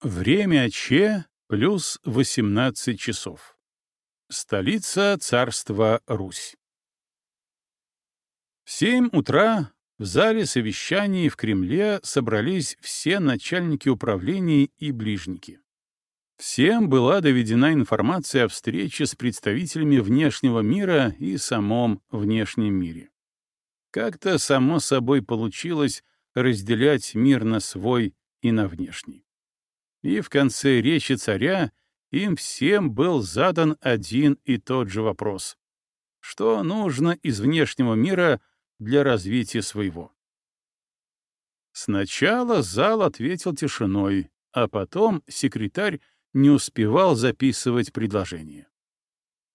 Время Че плюс 18 часов. Столица царства Русь. В семь утра в зале совещаний в Кремле собрались все начальники управлений и ближники. Всем была доведена информация о встрече с представителями внешнего мира и самом внешнем мире. Как-то само собой получилось разделять мир на свой и на внешний. И в конце речи царя им всем был задан один и тот же вопрос. Что нужно из внешнего мира для развития своего? Сначала зал ответил тишиной, а потом секретарь не успевал записывать предложение.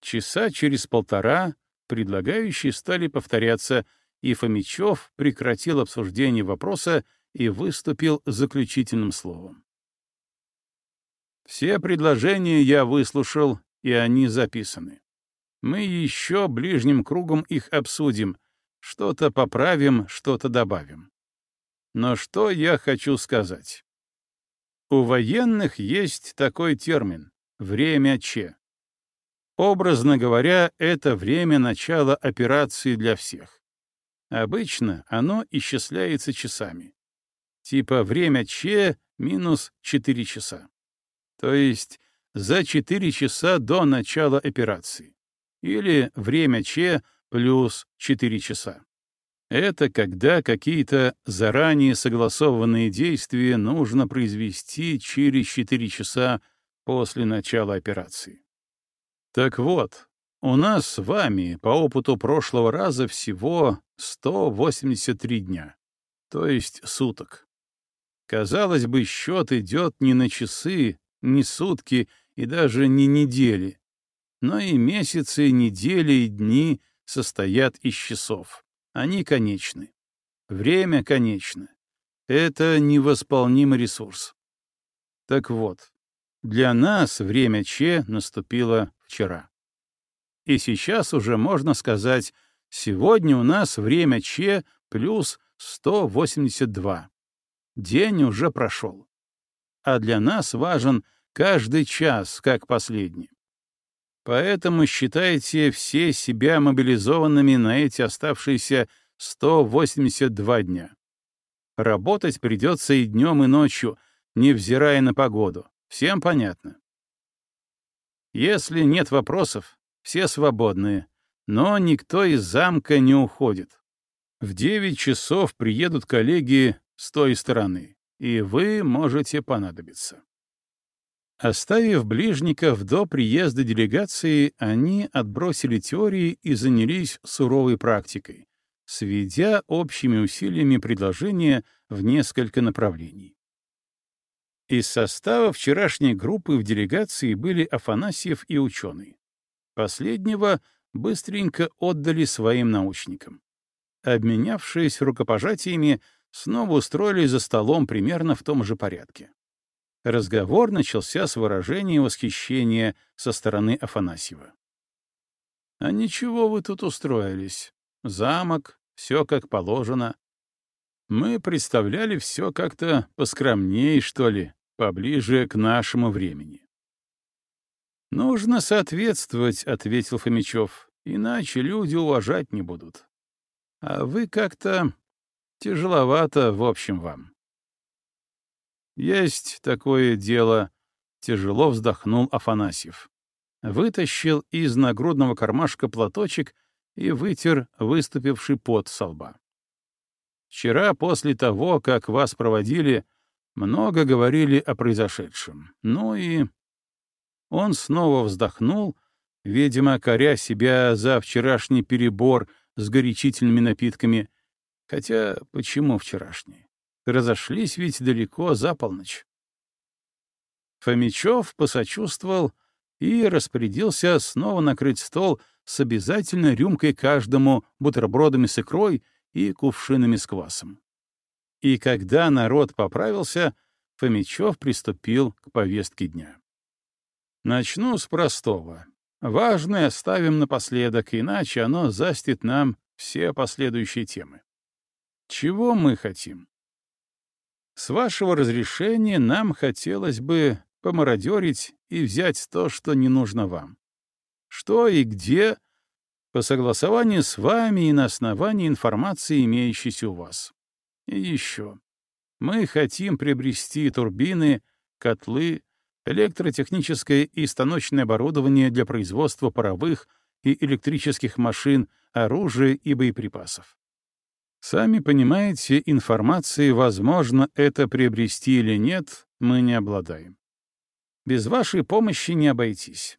Часа через полтора предлагающие стали повторяться, и Фомичев прекратил обсуждение вопроса и выступил заключительным словом. Все предложения я выслушал, и они записаны. Мы еще ближним кругом их обсудим, что-то поправим, что-то добавим. Но что я хочу сказать? У военных есть такой термин — время Че. Образно говоря, это время начала операции для всех. Обычно оно исчисляется часами. Типа время Че минус 4 часа то есть за 4 часа до начала операции, или время Че плюс 4 часа. Это когда какие-то заранее согласованные действия нужно произвести через 4 часа после начала операции. Так вот, у нас с вами по опыту прошлого раза всего 183 дня, то есть суток. Казалось бы, счет идет не на часы, не сутки и даже не недели, но и месяцы, недели и дни состоят из часов. Они конечны. Время конечно. Это невосполнимый ресурс. Так вот, для нас время Че наступило вчера. И сейчас уже можно сказать, сегодня у нас время Че плюс 182. День уже прошел. А для нас важен каждый час как последний. Поэтому считайте все себя мобилизованными на эти оставшиеся 182 дня. Работать придется и днем, и ночью, невзирая на погоду. Всем понятно? Если нет вопросов, все свободные, но никто из замка не уходит. В 9 часов приедут коллеги с той стороны, и вы можете понадобиться. Оставив ближников до приезда делегации, они отбросили теории и занялись суровой практикой, сведя общими усилиями предложения в несколько направлений. Из состава вчерашней группы в делегации были Афанасьев и ученый. Последнего быстренько отдали своим научникам. Обменявшись рукопожатиями, снова устроились за столом примерно в том же порядке. Разговор начался с выражения восхищения со стороны Афанасьева. «А ничего вы тут устроились. Замок, все как положено. Мы представляли все как-то поскромнее, что ли, поближе к нашему времени». «Нужно соответствовать», — ответил Фомичев, — «иначе люди уважать не будут. А вы как-то тяжеловато, в общем, вам». «Есть такое дело», — тяжело вздохнул Афанасьев. Вытащил из нагрудного кармашка платочек и вытер выступивший пот со лба. «Вчера, после того, как вас проводили, много говорили о произошедшем. Ну и...» Он снова вздохнул, видимо, коря себя за вчерашний перебор с горячительными напитками. Хотя почему вчерашний? Разошлись ведь далеко за полночь. Фомичев посочувствовал и распорядился снова накрыть стол с обязательной рюмкой каждому бутербродами с икрой и кувшинами с квасом. И когда народ поправился, Фомичев приступил к повестке дня. Начну с простого. Важное оставим напоследок, иначе оно застит нам все последующие темы. Чего мы хотим? С вашего разрешения нам хотелось бы помародерить и взять то, что не нужно вам. Что и где, по согласованию с вами и на основании информации, имеющейся у вас. И еще. Мы хотим приобрести турбины, котлы, электротехническое и станочное оборудование для производства паровых и электрических машин, оружия и боеприпасов. Сами понимаете, информации, возможно это приобрести или нет, мы не обладаем. Без вашей помощи не обойтись.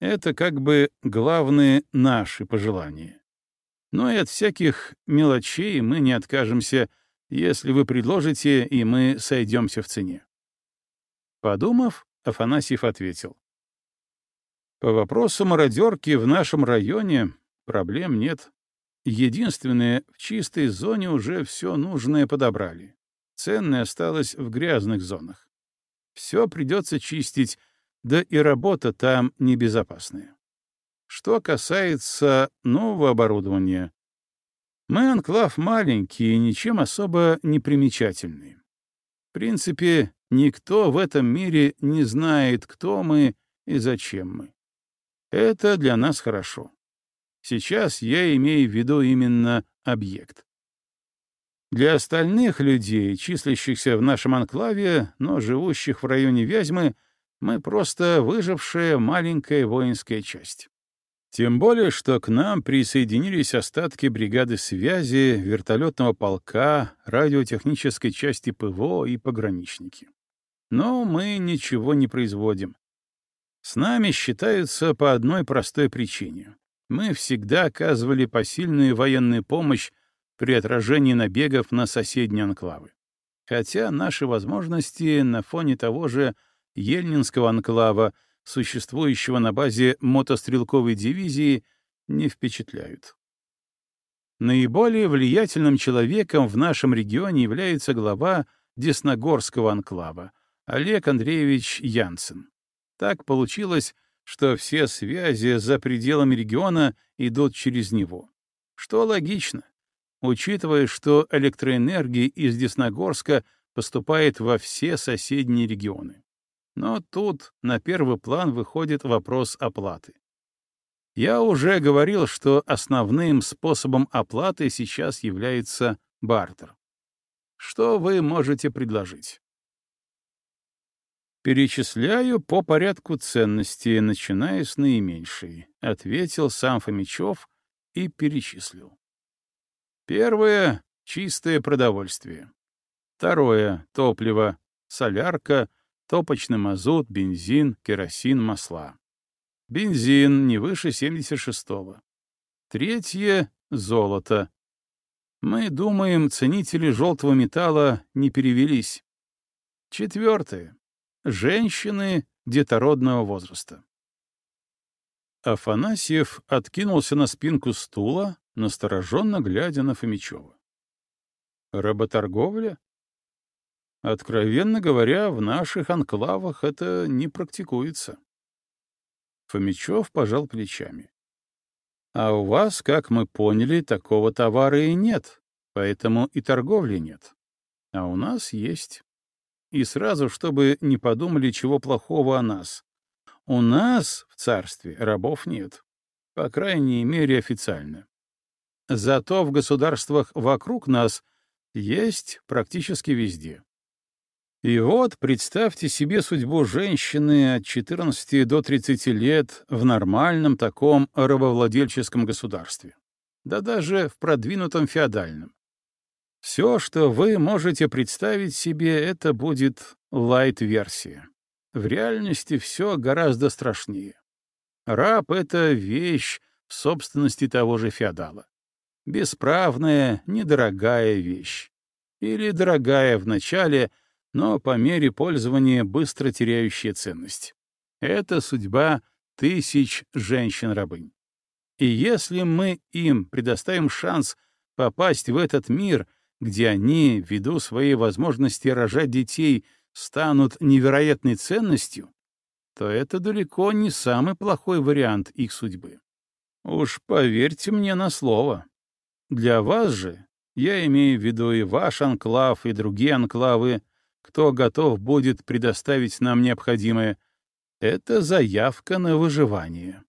Это как бы главные наши пожелания. Но и от всяких мелочей мы не откажемся, если вы предложите, и мы сойдемся в цене. Подумав, Афанасьев ответил. По вопросу мародерки в нашем районе проблем нет. Единственное, в чистой зоне уже все нужное подобрали. Ценное осталось в грязных зонах. Все придется чистить, да и работа там небезопасная. Что касается нового оборудования, мы анклав маленький и ничем особо не примечательный. В принципе, никто в этом мире не знает, кто мы и зачем мы. Это для нас хорошо. Сейчас я имею в виду именно объект. Для остальных людей, числящихся в нашем анклаве, но живущих в районе Вязьмы, мы просто выжившая маленькая воинская часть. Тем более, что к нам присоединились остатки бригады связи, вертолетного полка, радиотехнической части ПВО и пограничники. Но мы ничего не производим. С нами считаются по одной простой причине мы всегда оказывали посильную военную помощь при отражении набегов на соседние анклавы. Хотя наши возможности на фоне того же Ельнинского анклава, существующего на базе мотострелковой дивизии, не впечатляют. Наиболее влиятельным человеком в нашем регионе является глава Десногорского анклава Олег Андреевич Янсен. Так получилось, что все связи за пределами региона идут через него. Что логично, учитывая, что электроэнергия из Десногорска поступает во все соседние регионы. Но тут на первый план выходит вопрос оплаты. Я уже говорил, что основным способом оплаты сейчас является бартер. Что вы можете предложить? «Перечисляю по порядку ценностей, начиная с наименьшей», — ответил сам Фомичев и перечислил. Первое — чистое продовольствие. Второе — топливо, солярка, топочный мазут, бензин, керосин, масла. Бензин не выше 76-го. Третье — золото. Мы думаем, ценители желтого металла не перевелись. Четвертое Женщины детородного возраста. Афанасьев откинулся на спинку стула, настороженно глядя на Фомичева. Работорговля? Откровенно говоря, в наших анклавах это не практикуется. Фомичев пожал плечами. А у вас, как мы поняли, такого товара и нет, поэтому и торговли нет. А у нас есть. И сразу, чтобы не подумали чего плохого о нас. У нас в царстве рабов нет. По крайней мере, официально. Зато в государствах вокруг нас есть практически везде. И вот представьте себе судьбу женщины от 14 до 30 лет в нормальном таком рабовладельческом государстве. Да даже в продвинутом феодальном. Все, что вы можете представить себе, это будет лайт-версия. В реальности все гораздо страшнее. Раб — это вещь в собственности того же феодала. Бесправная, недорогая вещь. Или дорогая в начале, но по мере пользования быстро теряющая ценность. Это судьба тысяч женщин-рабынь. И если мы им предоставим шанс попасть в этот мир — где они, ввиду своей возможности рожать детей, станут невероятной ценностью, то это далеко не самый плохой вариант их судьбы. Уж поверьте мне на слово. Для вас же, я имею в виду и ваш анклав, и другие анклавы, кто готов будет предоставить нам необходимое, это заявка на выживание.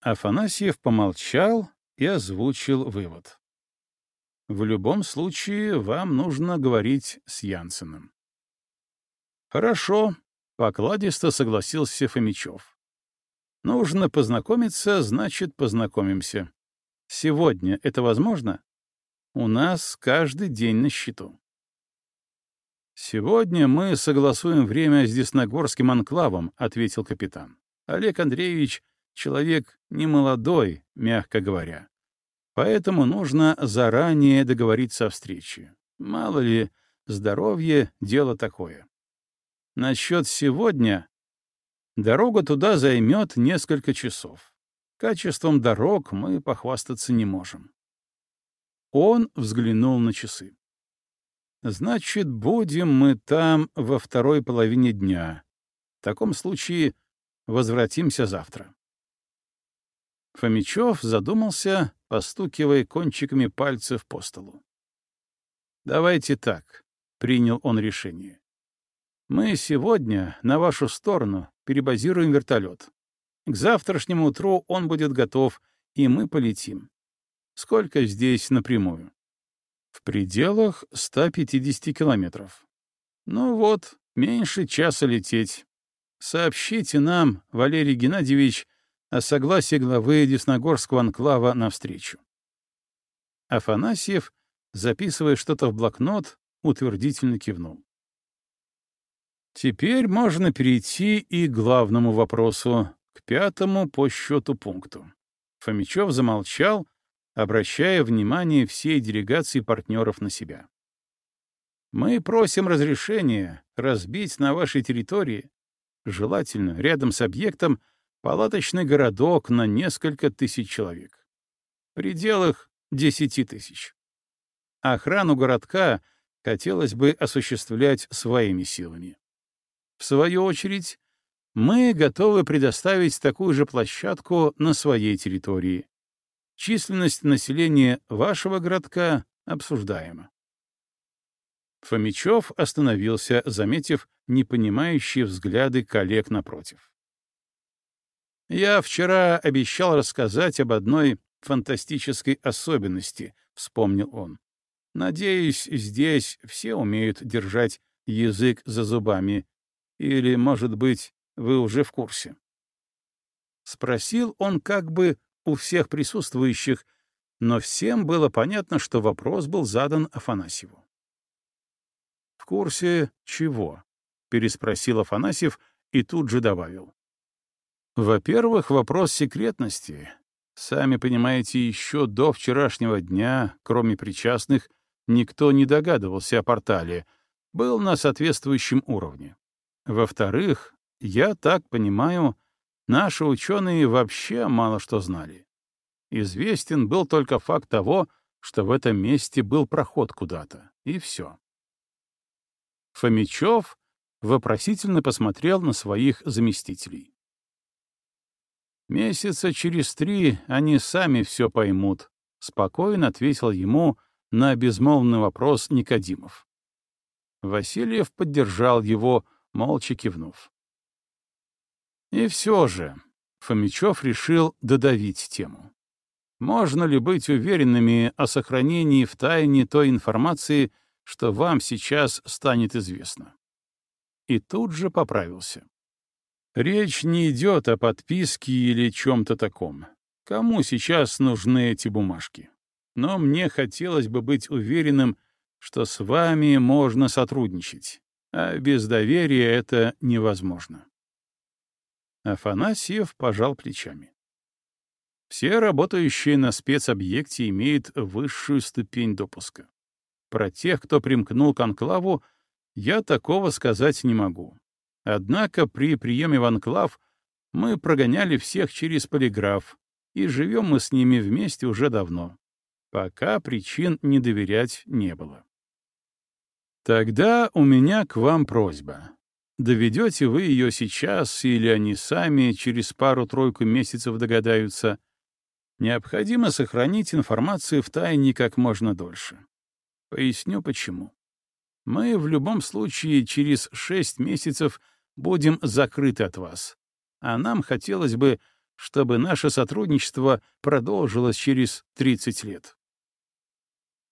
Афанасьев помолчал и озвучил вывод. В любом случае, вам нужно говорить с Янсеном. Хорошо, покладисто согласился Фомичев. Нужно познакомиться, значит, познакомимся. Сегодня это возможно? У нас каждый день на счету. «Сегодня мы согласуем время с Десногорским анклавом», — ответил капитан. «Олег Андреевич — человек немолодой, мягко говоря. Поэтому нужно заранее договориться о встрече. Мало ли, здоровье — дело такое. Насчет сегодня дорога туда займет несколько часов. Качеством дорог мы похвастаться не можем. Он взглянул на часы. Значит, будем мы там во второй половине дня. В таком случае возвратимся завтра. Фомичев задумался, постукивая кончиками пальцев по столу. «Давайте так», — принял он решение. «Мы сегодня на вашу сторону перебазируем вертолет. К завтрашнему утру он будет готов, и мы полетим. Сколько здесь напрямую?» «В пределах 150 километров». «Ну вот, меньше часа лететь. Сообщите нам, Валерий Геннадьевич, о согласии главы Десногорского анклава на встречу. Афанасьев, записывая что-то в блокнот, утвердительно кивнул. Теперь можно перейти и к главному вопросу, к пятому по счету пункту. Фомичев замолчал, обращая внимание всей делегации партнеров на себя. «Мы просим разрешения разбить на вашей территории, желательно рядом с объектом, Палаточный городок на несколько тысяч человек. В пределах десяти тысяч. Охрану городка хотелось бы осуществлять своими силами. В свою очередь, мы готовы предоставить такую же площадку на своей территории. Численность населения вашего городка обсуждаема. Фомичев остановился, заметив непонимающие взгляды коллег напротив. Я вчера обещал рассказать об одной фантастической особенности, — вспомнил он. Надеюсь, здесь все умеют держать язык за зубами. Или, может быть, вы уже в курсе? Спросил он как бы у всех присутствующих, но всем было понятно, что вопрос был задан Афанасьеву. «В курсе чего?» — переспросил Афанасьев и тут же добавил. Во-первых, вопрос секретности. Сами понимаете, еще до вчерашнего дня, кроме причастных, никто не догадывался о портале, был на соответствующем уровне. Во-вторых, я так понимаю, наши ученые вообще мало что знали. Известен был только факт того, что в этом месте был проход куда-то, и все. Фомичев вопросительно посмотрел на своих заместителей. Месяца через три они сами все поймут, — спокойно ответил ему на безмолвный вопрос Никодимов. Васильев поддержал его, молча кивнув. И все же Фомичев решил додавить тему. Можно ли быть уверенными о сохранении в тайне той информации, что вам сейчас станет известно? И тут же поправился. Речь не идет о подписке или чем-то таком. Кому сейчас нужны эти бумажки? Но мне хотелось бы быть уверенным, что с вами можно сотрудничать, а без доверия это невозможно. Афанасьев пожал плечами. Все работающие на спецобъекте имеют высшую ступень допуска. Про тех, кто примкнул к анклаву, я такого сказать не могу. Однако при приеме в анклав мы прогоняли всех через полиграф, и живем мы с ними вместе уже давно. Пока причин не доверять не было. Тогда у меня к вам просьба. Доведете вы ее сейчас, или они сами через пару-тройку месяцев догадаются. Необходимо сохранить информацию в тайне как можно дольше. Поясню, почему. Мы в любом случае через шесть месяцев будем закрыты от вас. А нам хотелось бы, чтобы наше сотрудничество продолжилось через 30 лет.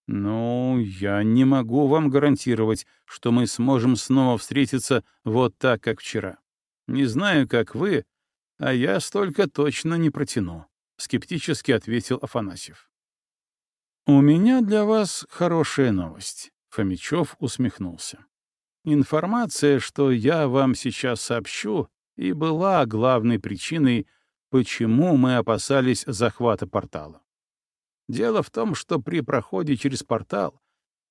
Ну, я не могу вам гарантировать, что мы сможем снова встретиться вот так, как вчера. Не знаю, как вы, а я столько точно не протяну, — скептически ответил Афанасьев. У меня для вас хорошая новость. Фомичев усмехнулся. Информация, что я вам сейчас сообщу, и была главной причиной, почему мы опасались захвата портала. Дело в том, что при проходе через портал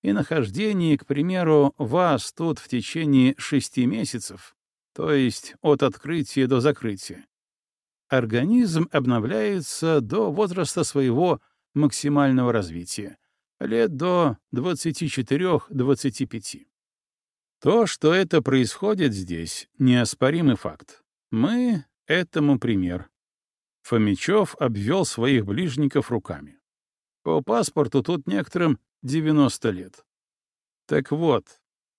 и нахождении, к примеру, вас тут в течение шести месяцев, то есть от открытия до закрытия, организм обновляется до возраста своего максимального развития, лет до 24-25. То, что это происходит здесь, неоспоримый факт. Мы — этому пример. Фомичев обвел своих ближников руками. По паспорту тут некоторым 90 лет. Так вот,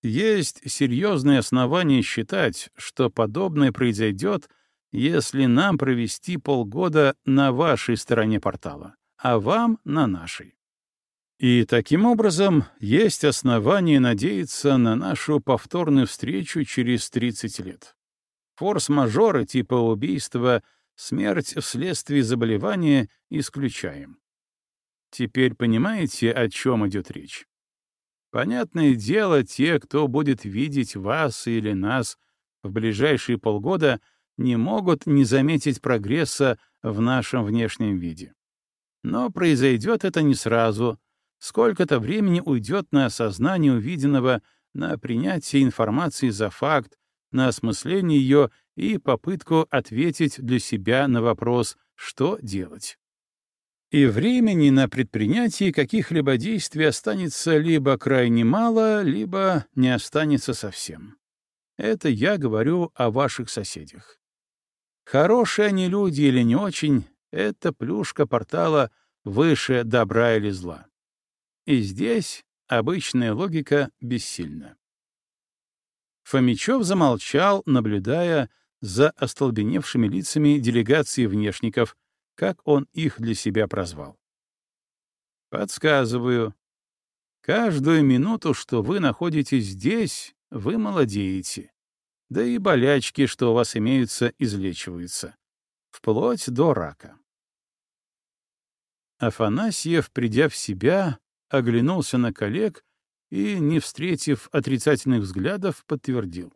есть серьезные основания считать, что подобное произойдет, если нам провести полгода на вашей стороне портала, а вам — на нашей. И таким образом есть основания надеяться на нашу повторную встречу через 30 лет. Форс-мажоры типа убийства, смерть вследствие заболевания исключаем. Теперь понимаете, о чем идет речь? Понятное дело, те, кто будет видеть вас или нас в ближайшие полгода, не могут не заметить прогресса в нашем внешнем виде. Но произойдет это не сразу. Сколько-то времени уйдет на осознание увиденного, на принятие информации за факт, на осмысление ее и попытку ответить для себя на вопрос, что делать и времени на предпринятие каких-либо действий останется либо крайне мало, либо не останется совсем. Это я говорю о ваших соседях. Хорошие они люди или не очень — это плюшка портала выше добра или зла. И здесь обычная логика бессильна. Фомичев замолчал, наблюдая за остолбеневшими лицами делегации внешников, как он их для себя прозвал. Подсказываю. Каждую минуту, что вы находитесь здесь, вы молодеете. Да и болячки, что у вас имеются, излечиваются. Вплоть до рака. Афанасьев, придя в себя, оглянулся на коллег и, не встретив отрицательных взглядов, подтвердил.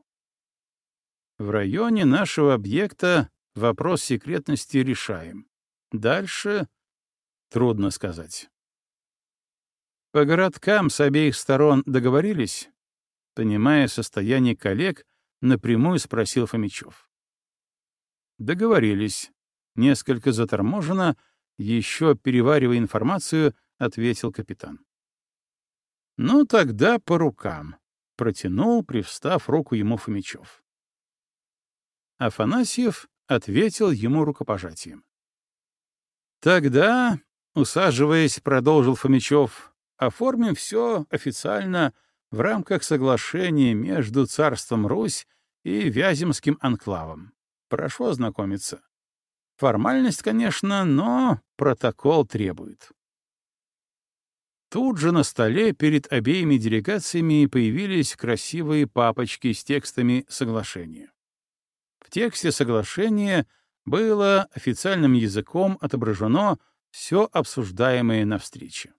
В районе нашего объекта вопрос секретности решаем. Дальше трудно сказать. По городкам с обеих сторон договорились? Понимая состояние коллег, напрямую спросил Фомичев. Договорились. Несколько заторможенно, еще переваривая информацию, ответил капитан. Ну, тогда по рукам. Протянул, привстав руку ему Фомичев. Афанасьев ответил ему рукопожатием. Тогда, усаживаясь, продолжил Фомичев, оформим все официально в рамках соглашения между царством Русь и Вяземским анклавом. Прошу ознакомиться. Формальность, конечно, но протокол требует. Тут же на столе перед обеими делегациями появились красивые папочки с текстами соглашения. В тексте соглашения — было официальным языком отображено все обсуждаемое на встрече.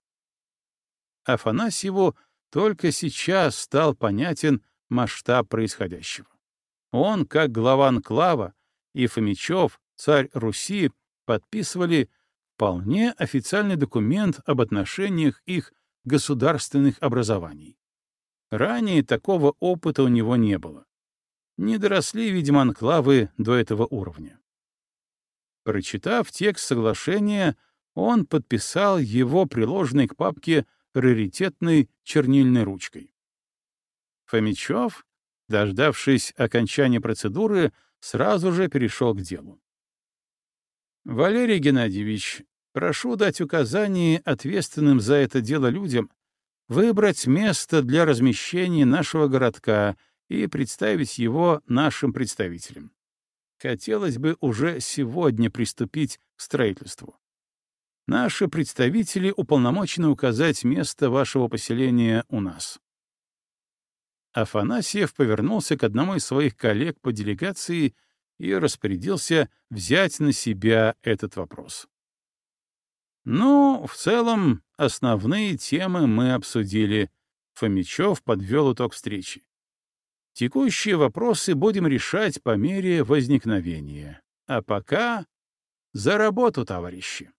Афанасьеву только сейчас стал понятен масштаб происходящего. Он, как глава Анклава, и Фомичев, царь Руси, подписывали вполне официальный документ об отношениях их государственных образований. Ранее такого опыта у него не было. Не доросли, видимо, анклавы до этого уровня. Прочитав текст соглашения, он подписал его приложенной к папке раритетной чернильной ручкой. Фомичев, дождавшись окончания процедуры, сразу же перешел к делу. «Валерий Геннадьевич, прошу дать указание ответственным за это дело людям выбрать место для размещения нашего городка и представить его нашим представителям. Хотелось бы уже сегодня приступить к строительству. Наши представители уполномочены указать место вашего поселения у нас. Афанасьев повернулся к одному из своих коллег по делегации и распорядился взять на себя этот вопрос. Ну, в целом, основные темы мы обсудили. Фомичев подвел итог встречи. Текущие вопросы будем решать по мере возникновения. А пока за работу, товарищи.